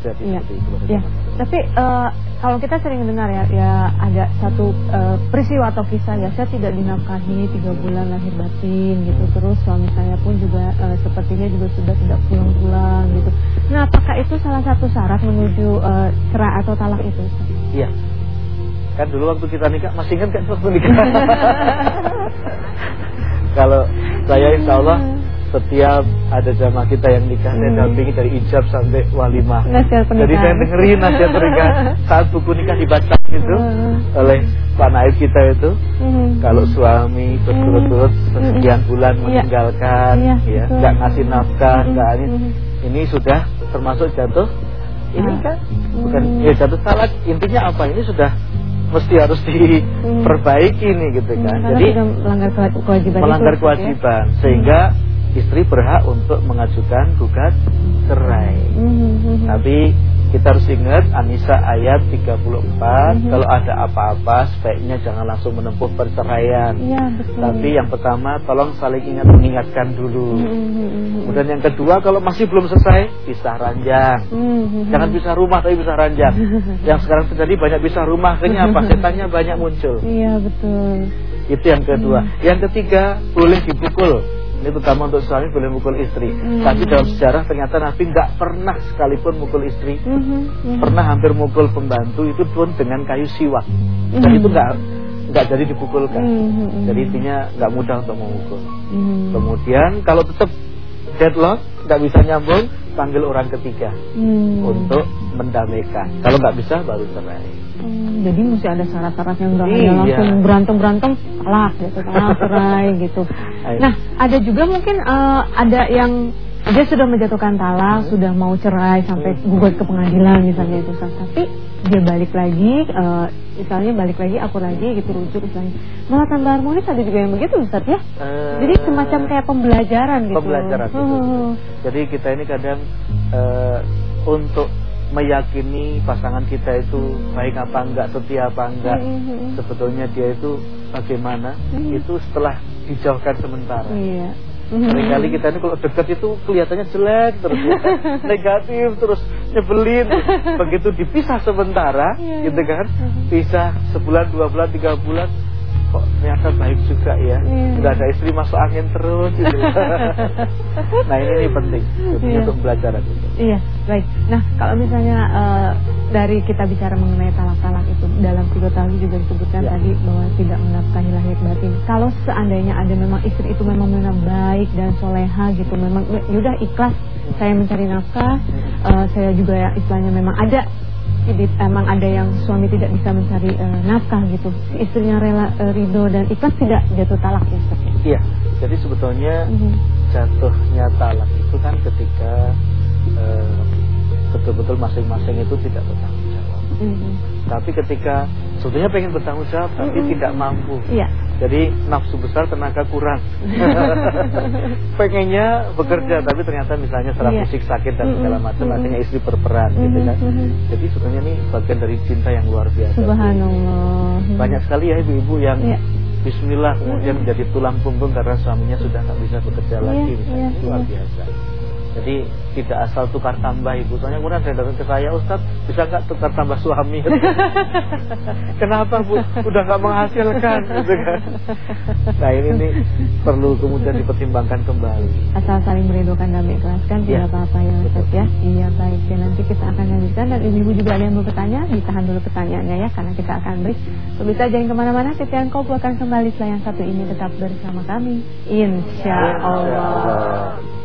seperti itu. Ya, tapi eh, kalau kita sering dengar ya, ya ada satu eh, peristiwa atau kisah ya, saya tidak dinafkahi tiga bulan lahir batin gitu, terus suami saya pun juga eh, sepertinya juga sudah tidak pulang-pulang gitu. Nah, apakah itu salah satu syarat menuju eh, cerai atau talak itu? Iya. Kan dulu waktu kita nikah masih ingat kan waktu nikah? Kalau saya insya Allah setiap ada jamaah kita yang nikah saya Hmm. dampingi dari ijab sampai walimah. Jadi saya dengerin nasihat pernikahan saat buku nikah dibaca gitu Hmm. oleh Pak Naib kita itu. Hmm. Kalau suami berturut-turut Hmm. sekian bulan Iya. meninggalkan, Iya, ya, betul. nggak ngasih nafkah, Hmm. nggak ini, Hmm. ini sudah termasuk jatuh. Ini Ah. kan bukan Hmm. ya jatuh talak. Intinya apa? Ini sudah mesti harus diperbaiki nih gitu Hmm, kan. karena Jadi melanggar kewa- kewajiban melanggar itu, ya. kewajiban sehingga istri berhak untuk mengajukan gugat cerai. Hmm, hmm, hmm. Tapi kita harus ingat Anisa ayat 34 Mhm. kalau ada apa-apa sebaiknya jangan langsung menempuh perceraian. Betul. Tapi yang pertama tolong saling ingat mengingatkan dulu. Hmm, hmm, hmm, hmm. Kemudian yang kedua kalau masih belum selesai pisah ranjang. Hmm, hmm, hmm. Jangan pisah rumah tapi pisah ranjang. yang sekarang terjadi banyak pisah rumah akhirnya apa? Setannya banyak muncul. Iya betul. Itu yang kedua. Hmm. Yang ketiga boleh dipukul. Ini terutama untuk suami boleh mukul istri. Hmm. Tapi dalam sejarah ternyata Nabi nggak pernah sekalipun mukul istri. Mhm, mhm. Pernah hampir mukul pembantu itu pun dengan kayu siwak. Dan Hmm. itu nggak nggak jadi dipukulkan. Mhm, mhm. Jadi intinya nggak mudah untuk memukul. Mhm. Kemudian kalau tetap deadlock nggak bisa nyambung, panggil orang ketiga Hmm. untuk mendamaikan. Kalau nggak bisa baru cerai. Hmm, jadi mesti ada syarat-syaratnya enggak Iya. hanya langsung berantem-berantem talak gitu, talak cerai gitu. Nah, ada juga mungkin eh, ada yang dia sudah menjatuhkan talak, sudah mau cerai sampai gugat ke pengadilan misalnya itu. Tapi dia balik lagi eh, misalnya balik lagi aku lagi gitu rujuk misalnya. Malah tambah harmonis ada juga yang begitu Ustaz ya. Eh, Jadi semacam kayak pembelajaran gitu. Pembelajaran, betul. Hmm. Jadi kita ini kadang eh, untuk meyakini pasangan kita itu baik apa enggak, setia apa enggak, Mhm. sebetulnya dia itu bagaimana, itu setelah dijauhkan sementara. Iya. Seringkali kita ini kalau dekat itu kelihatannya jelek terus ya. negatif terus nyebelin. Begitu dipisah sementara, Iya. gitu kan? Mhm. Pisah sebulan, dua bulan, tiga bulan, kok ternyata baik juga ya. Nggak ada istri masuk angin terus gitu. nah ini, ini penting Iya. untuk pembelajaran itu. Iya, baik. Nah, kalau misalnya eh, dari kita bicara mengenai talak-talak itu dalam tiga tahun juga disebutkan Ya. tadi bahwa tidak menafkahi lahir batin. Kalau seandainya ada memang istri itu memang memang baik dan soleha gitu, memang ya udah ikhlas saya mencari nafkah, eh, saya juga ya istilahnya memang ada jadi emang ada yang suami tidak bisa mencari eh, nafkah gitu. Istrinya rela eh, ridho dan ikhlas tidak jatuh talak ya. Ustaz? Iya. Jadi sebetulnya Mhm. jatuhnya talak itu kan ketika eh, betul-betul masing-masing itu tidak bertanggung jawab. Mhm. Tapi ketika sebetulnya pengen bertanggung jawab tapi Mm-mm. tidak mampu. Iya. Jadi nafsu besar tenaga kurang. Pengennya bekerja tapi ternyata misalnya secara Iya. fisik sakit dan segala macam Mm-mm. akhirnya istri berperan gitu kan. Mhm, mhm. Jadi sebetulnya ini bagian dari cinta yang luar biasa. Subhanallah. Banyak sekali ya ibu-ibu yang Iya. Bismillah kemudian menjadi tulang punggung karena suaminya sudah nggak bisa bekerja Iya, lagi misalnya iya, luar biasa. Jadi tidak asal tukar tambah ibu. Soalnya kemudian saya datang ke saya Ustaz bisa nggak tukar tambah suami? Kenapa bu? Udah nggak menghasilkan gitu kan? Nah ini nih perlu kemudian dipertimbangkan kembali. Asal saling merindukan dan mengikhlaskan tidak apa-apa ya Ustaz ya. Iya baik ya nanti kita akan lanjutkan dan ibu-ibu juga ada yang mau bertanya ditahan dulu pertanyaannya ya karena kita akan break. Pemirsa jangan ke mana-mana Titian Kopu akan kembali setelah yang satu ini tetap bersama kami. Insya Allah.